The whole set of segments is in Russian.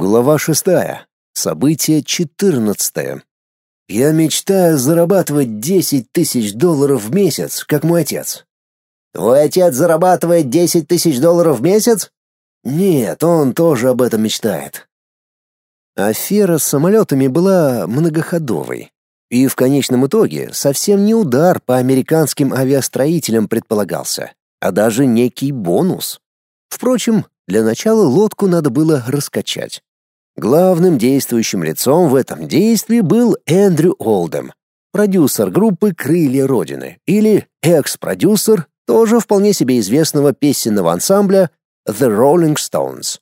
Глава шестая. Событие четырнадцатое. Я мечтаю зарабатывать десять тысяч долларов в месяц, как мой отец. Твой отец зарабатывает десять тысяч долларов в месяц? Нет, он тоже об этом мечтает. Афера с самолетами была многоходовой. И в конечном итоге совсем не удар по американским авиастроителям предполагался, а даже некий бонус. Впрочем, для начала лодку надо было раскачать. Главным действующим лицом в этом действии был Эндрю Олдем, продюсер группы «Крылья Родины» или экс-продюсер тоже вполне себе известного песенного ансамбля The Rolling Stones.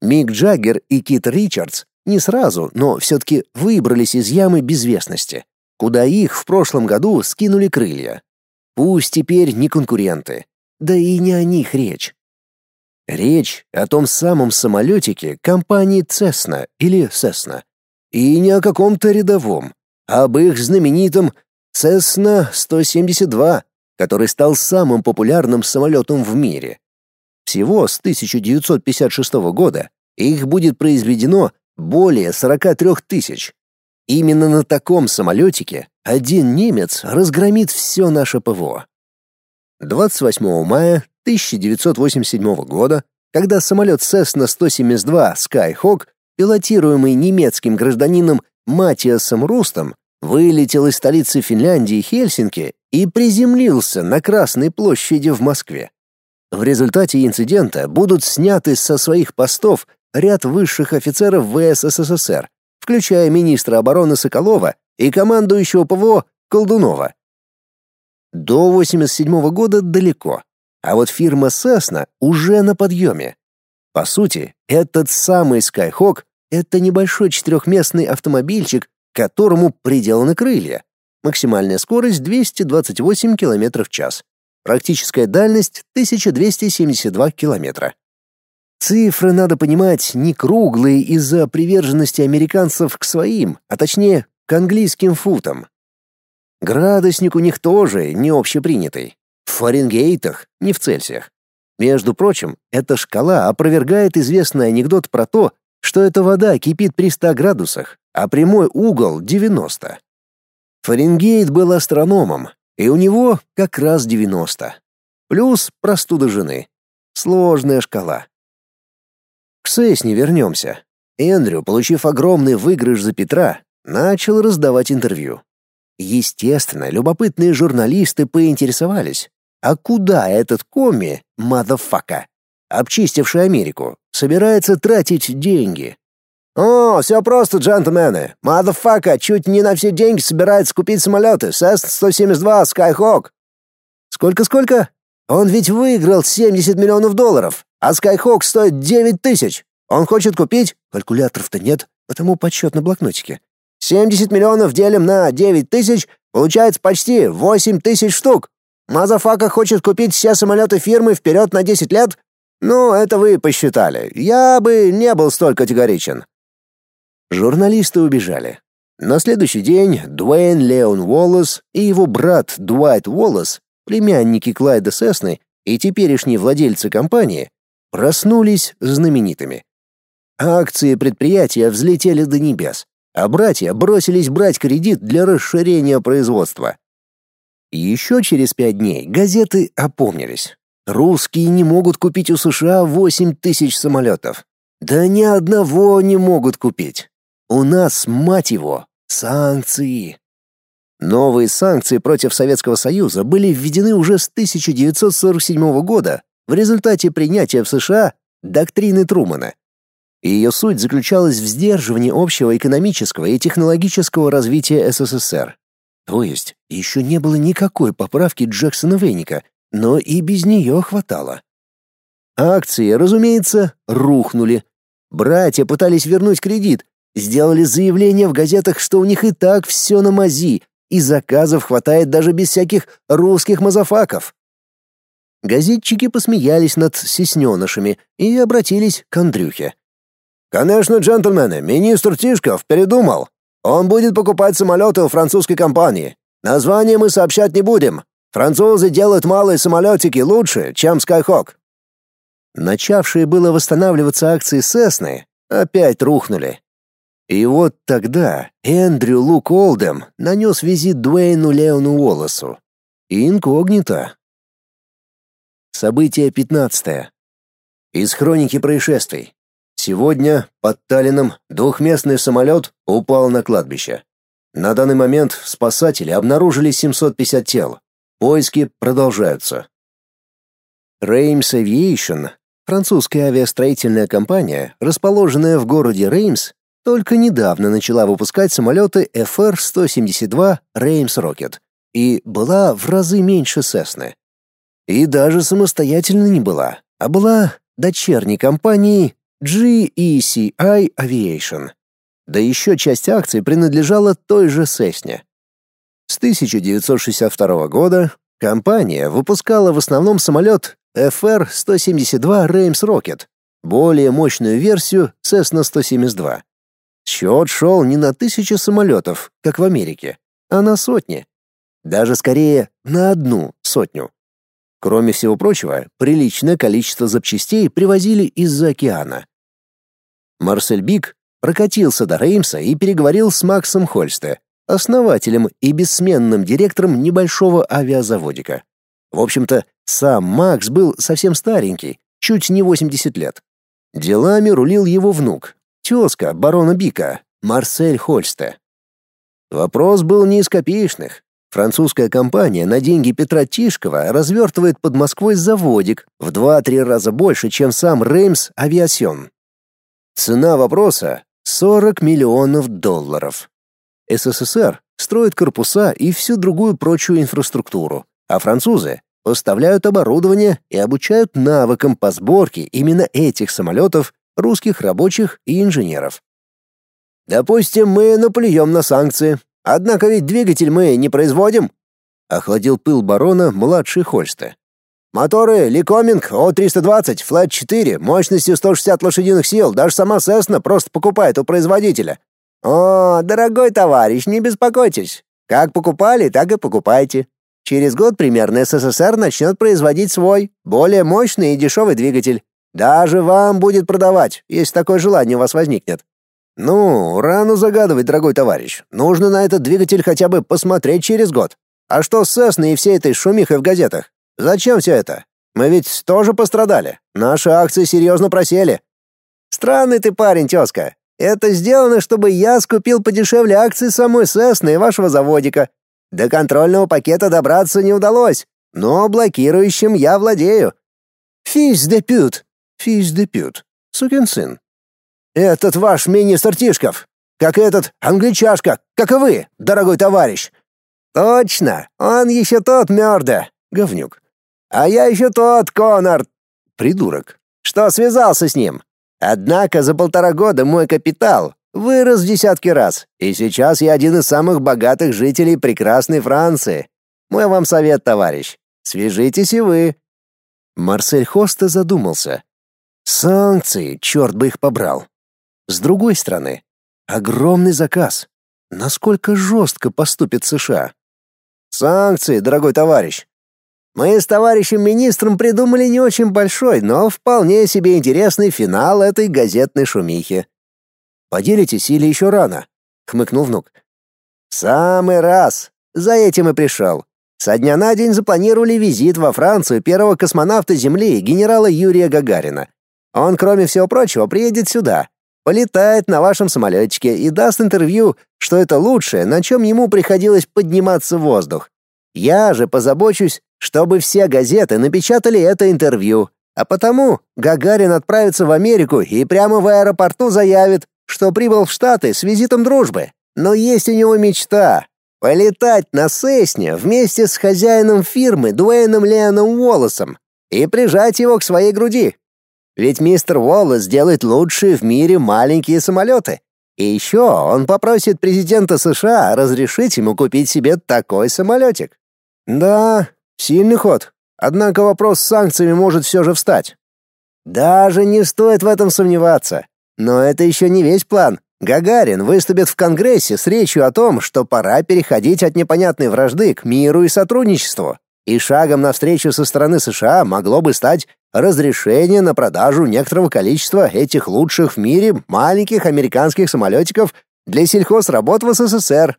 Мик Джаггер и Кит Ричардс не сразу, но все-таки выбрались из ямы безвестности, куда их в прошлом году скинули крылья. Пусть теперь не конкуренты, да и не о них речь. Речь о том самом самолетике компании Cessna или Cessna. И не о каком-то рядовом, а об их знаменитом Cessna 172, который стал самым популярным самолетом в мире. Всего с 1956 года их будет произведено более 43 тысяч. Именно на таком самолетике один немец разгромит все наше ПВО. 28 мая 1987 года, когда самолет Cessna 172 Skyhawk, пилотируемый немецким гражданином Матиасом Рустом, вылетел из столицы Финляндии Хельсинки и приземлился на Красной площади в Москве. В результате инцидента будут сняты со своих постов ряд высших офицеров ВС СССР, включая министра обороны Соколова и командующего ПВО Колдунова. До 87 года далеко. А вот фирма Cessna уже на подъеме. По сути, этот самый Skyhawk — это небольшой четырехместный автомобильчик, которому приделаны крылья. Максимальная скорость 228 км в час. Практическая дальность 1272 км. Цифры надо понимать не круглые из-за приверженности американцев к своим, а точнее к английским футам. Градусник у них тоже не общепринятый. В Фаренгейтах, не в Цельсиях. Между прочим, эта шкала опровергает известный анекдот про то, что эта вода кипит при 100 градусах, а прямой угол 90. Фаренгейт был астрономом, и у него как раз 90. Плюс простуда жены. Сложная шкала. К Сесне вернемся. Эндрю, получив огромный выигрыш за Петра, начал раздавать интервью. Естественно, любопытные журналисты поинтересовались, а куда этот комми, мазафака, обчистивший Америку, собирается тратить деньги? «О, все просто, джентльмены. Мазафака чуть не на все деньги собирается купить самолеты СС-172 Skyhawk». «Сколько-сколько? Он ведь выиграл 70 миллионов долларов, а Skyhawk стоит 9 тысяч. Он хочет купить? Калькуляторов-то нет, потому подсчет на блокнотике. 70 миллионов делим на 9 тысяч, получается почти 8 тысяч штук. Мазафака хочет купить все самолеты фирмы вперед на 10 лет? Ну, это вы посчитали. Я бы не был столь категоричен. Журналисты убежали. На следующий день Дуэйн Леон Уоллес и его брат Дуайт Уоллес, племянники Клайда Сесны и теперешние владельцы компании, проснулись знаменитыми. Акции предприятия взлетели до небес а братья бросились брать кредит для расширения производства. Еще через пять дней газеты опомнились. Русские не могут купить у США 8 тысяч самолетов. Да ни одного не могут купить. У нас, мать его, санкции. Новые санкции против Советского Союза были введены уже с 1947 года в результате принятия в США доктрины Трумана, ее суть заключалась в сдерживании общего экономического и технологического развития СССР. То есть еще не было никакой поправки Джексона Вейника, но и без нее хватало. Акции, разумеется, рухнули. Братья пытались вернуть кредит, сделали заявление в газетах, что у них и так все на мази, и заказов хватает даже без всяких русских мазафаков. Газетчики посмеялись над сисненышами и обратились к Андрюхе. Конечно, джентльмены, министр Тишков передумал. Он будет покупать самолеты у французской компании. Название мы сообщать не будем. Французы делают малые самолетики лучше, чем Skyhawk. Начавшие было восстанавливаться акции Сесны опять рухнули. И вот тогда Эндрю Лук Олдем нанес визит Дуэйну Леону Уоллесу. Инкогнито. Событие 15. Из хроники происшествий. Сегодня под Таллином двухместный самолет упал на кладбище. На данный момент спасатели обнаружили 750 тел. Поиски продолжаются. Reims Aviation, французская авиастроительная компания, расположенная в городе Реймс, только недавно начала выпускать самолеты FR-172 Reims Rocket и была в разы меньше Cessna. И даже самостоятельно не была, а была дочерней компанией GECI Aviation. Да еще часть акций принадлежала той же Cessna. С 1962 года компания выпускала в основном самолет FR-172 Reims Rocket, более мощную версию Cessna 172. Счет шел не на тысячи самолетов, как в Америке, а на сотни. Даже скорее на одну сотню. Кроме всего прочего, приличное количество запчастей привозили из-за океана. Марсель Бик прокатился до Реймса и переговорил с Максом Хольсте, основателем и бессменным директором небольшого авиазаводика. В общем-то, сам Макс был совсем старенький, чуть не 80 лет. Делами рулил его внук, тезка барона Бика, Марсель Хольсте. Вопрос был не из копеечных. Французская компания на деньги Петра Тишкова развертывает под Москвой заводик в 2-3 раза больше, чем сам Реймс Авиасион. Цена вопроса — 40 миллионов долларов. СССР строит корпуса и всю другую прочую инфраструктуру, а французы поставляют оборудование и обучают навыкам по сборке именно этих самолетов русских рабочих и инженеров. Допустим, мы наплюем на санкции, Однако ведь двигатель мы не производим, охладил пыл барона младший Хольсте. Моторы Ликоминг О320 Flat 4 мощностью 160 лошадиных сил, даже сама Cessna просто покупает у производителя. О, дорогой товарищ, не беспокойтесь. Как покупали, так и покупайте. Через год примерно СССР начнет производить свой, более мощный и дешевый двигатель. Даже вам будет продавать, если такое желание у вас возникнет. Ну, рано загадывать, дорогой товарищ. Нужно на этот двигатель хотя бы посмотреть через год. А что с Сесной и всей этой шумихой в газетах? Зачем все это? Мы ведь тоже пострадали. Наши акции серьезно просели. Странный ты парень, тезка. Это сделано, чтобы я скупил подешевле акции самой Сесны и вашего заводика. До контрольного пакета добраться не удалось, но блокирующим я владею. Фиш де пют. Фиш де пют. Сукин сын. Этот ваш министр Тишков, как этот англичашка, как и вы, дорогой товарищ. Точно, он еще тот мёрда, говнюк. А я еще тот Конор, придурок, что связался с ним. Однако за полтора года мой капитал вырос в десятки раз, и сейчас я один из самых богатых жителей прекрасной Франции. Мой вам совет, товарищ, свяжитесь и вы. Марсель Хоста задумался. Санкции, черт бы их побрал. С другой стороны, огромный заказ. Насколько жестко поступит США? Санкции, дорогой товарищ. Мы с товарищем министром придумали не очень большой, но вполне себе интересный финал этой газетной шумихи. Поделитесь или еще рано? хмыкнул внук. самый раз. За этим и пришел. Со дня на день запланировали визит во Францию первого космонавта Земли, генерала Юрия Гагарина. Он, кроме всего прочего, приедет сюда, полетает на вашем самолетике и даст интервью, что это лучшее, на чем ему приходилось подниматься в воздух. Я же позабочусь, чтобы все газеты напечатали это интервью, а потому Гагарин отправится в Америку и прямо в аэропорту заявит, что прибыл в Штаты с визитом дружбы. Но есть у него мечта — полетать на Сесне вместе с хозяином фирмы Дуэйном Леоном Уоллесом и прижать его к своей груди. Ведь мистер Уоллес делает лучшие в мире маленькие самолеты. И еще он попросит президента США разрешить ему купить себе такой самолетик. Да, сильный ход. Однако вопрос с санкциями может все же встать. Даже не стоит в этом сомневаться. Но это еще не весь план. Гагарин выступит в Конгрессе с речью о том, что пора переходить от непонятной вражды к миру и сотрудничеству. И шагом навстречу со стороны США могло бы стать разрешение на продажу некоторого количества этих лучших в мире маленьких американских самолетиков для сельхозработ в СССР.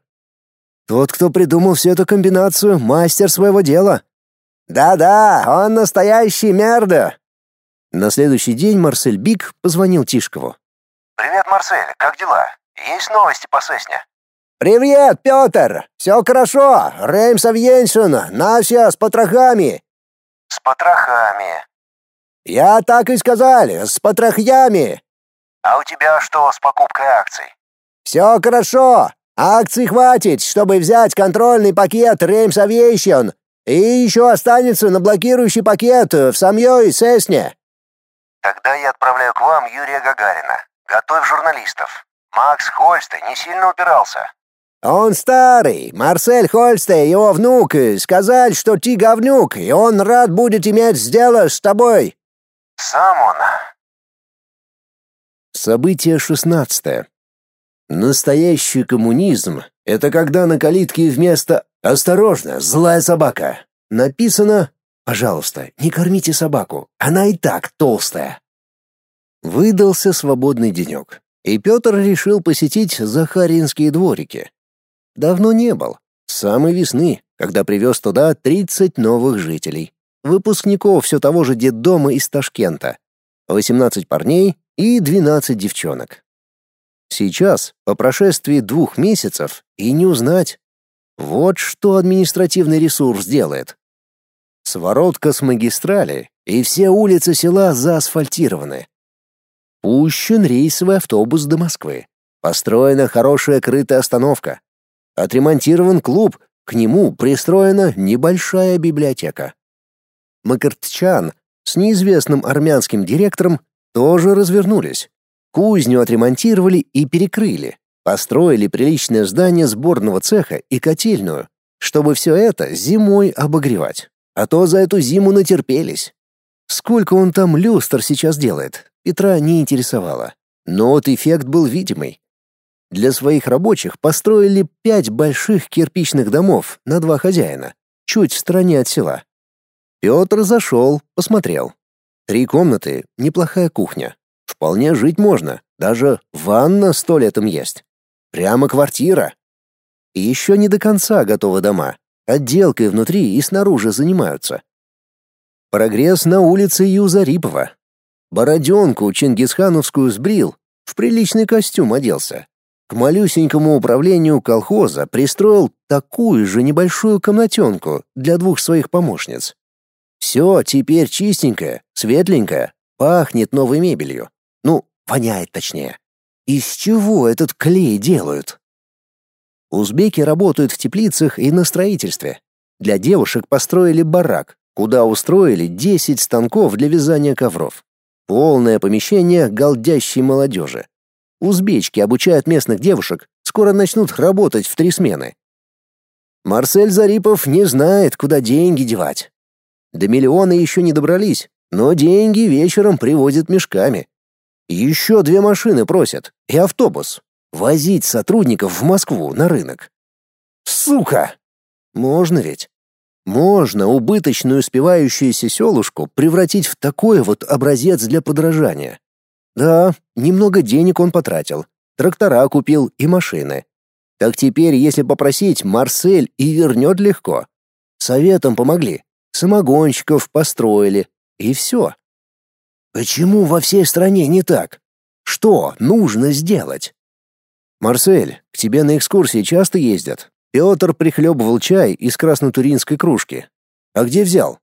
Тот, кто придумал всю эту комбинацию, мастер своего дела. Да-да, он настоящий мерда. На следующий день Марсель Бик позвонил Тишкову. «Привет, Марсель, как дела? Есть новости по Сесне?» «Привет, Петр! Все хорошо! Реймс Авьенсен, Нася с потрохами!» «С потрохами!» «Я так и сказал, с потрохями!» «А у тебя что с покупкой акций?» «Все хорошо! Акций хватит, чтобы взять контрольный пакет Реймс Авьенсен, и еще останется на блокирующий пакет в самой Сесне!» «Тогда я отправляю к вам Юрия Гагарина. Готовь журналистов. Макс Хольсте не сильно упирался. Он старый, Марсель Хольсте, его внук, сказал, что ты говнюк, и он рад будет иметь дело с тобой. Сам он. Событие шестнадцатое. Настоящий коммунизм — это когда на калитке вместо «Осторожно, злая собака» написано «Пожалуйста, не кормите собаку, она и так толстая». Выдался свободный денек, и Петр решил посетить Захаринские дворики. Давно не был. С самой весны, когда привез туда 30 новых жителей. Выпускников все того же детдома из Ташкента. 18 парней и 12 девчонок. Сейчас, по прошествии двух месяцев, и не узнать. Вот что административный ресурс делает. Своротка с магистрали, и все улицы села заасфальтированы. Пущен рейсовый автобус до Москвы. Построена хорошая крытая остановка. Отремонтирован клуб, к нему пристроена небольшая библиотека. Макартчан с неизвестным армянским директором тоже развернулись. Кузню отремонтировали и перекрыли. Построили приличное здание сборного цеха и котельную, чтобы все это зимой обогревать. А то за эту зиму натерпелись. Сколько он там люстр сейчас делает, Петра не интересовало. Но вот эффект был видимый. Для своих рабочих построили пять больших кирпичных домов на два хозяина, чуть в стороне от села. Петр зашел, посмотрел. Три комнаты, неплохая кухня. Вполне жить можно, даже ванна с туалетом есть. Прямо квартира. И еще не до конца готовы дома. Отделкой внутри и снаружи занимаются. Прогресс на улице Юзарипова. Бороденку чингисхановскую сбрил, в приличный костюм оделся, к малюсенькому управлению колхоза пристроил такую же небольшую комнатенку для двух своих помощниц. Все теперь чистенькое, светленькое, пахнет новой мебелью. Ну, воняет точнее. Из чего этот клей делают? Узбеки работают в теплицах и на строительстве. Для девушек построили барак, куда устроили 10 станков для вязания ковров. Полное помещение голдящей молодежи. Узбечки обучают местных девушек, скоро начнут работать в три смены. Марсель Зарипов не знает, куда деньги девать. До миллиона еще не добрались, но деньги вечером привозят мешками. Еще две машины просят и автобус. Возить сотрудников в Москву на рынок. Сука! Можно ведь? Можно убыточную успевающуюся селушку превратить в такой вот образец для подражания. Да, немного денег он потратил. Трактора купил и машины. Так теперь, если попросить, Марсель и вернет легко. Советом помогли. Самогонщиков построили. И все. Почему во всей стране не так? Что нужно сделать? Марсель, к тебе на экскурсии часто ездят? Петр прихлебывал чай из краснотуринской кружки. А где взял?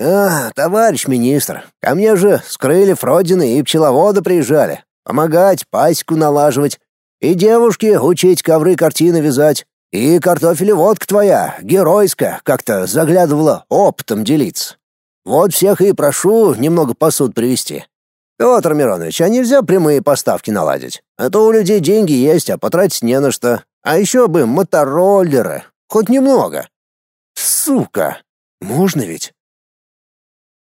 «А, товарищ министр, ко мне же с крыльев Родины и пчеловоды приезжали. Помогать, пасеку налаживать. И девушки учить ковры картины вязать. И картофелеводка твоя, геройская, как-то заглядывала опытом делиться. Вот всех и прошу немного посуд привезти. Петр Миронович, а нельзя прямые поставки наладить? А то у людей деньги есть, а потратить не на что. А еще бы мотороллеры, хоть немного. Сука, можно ведь?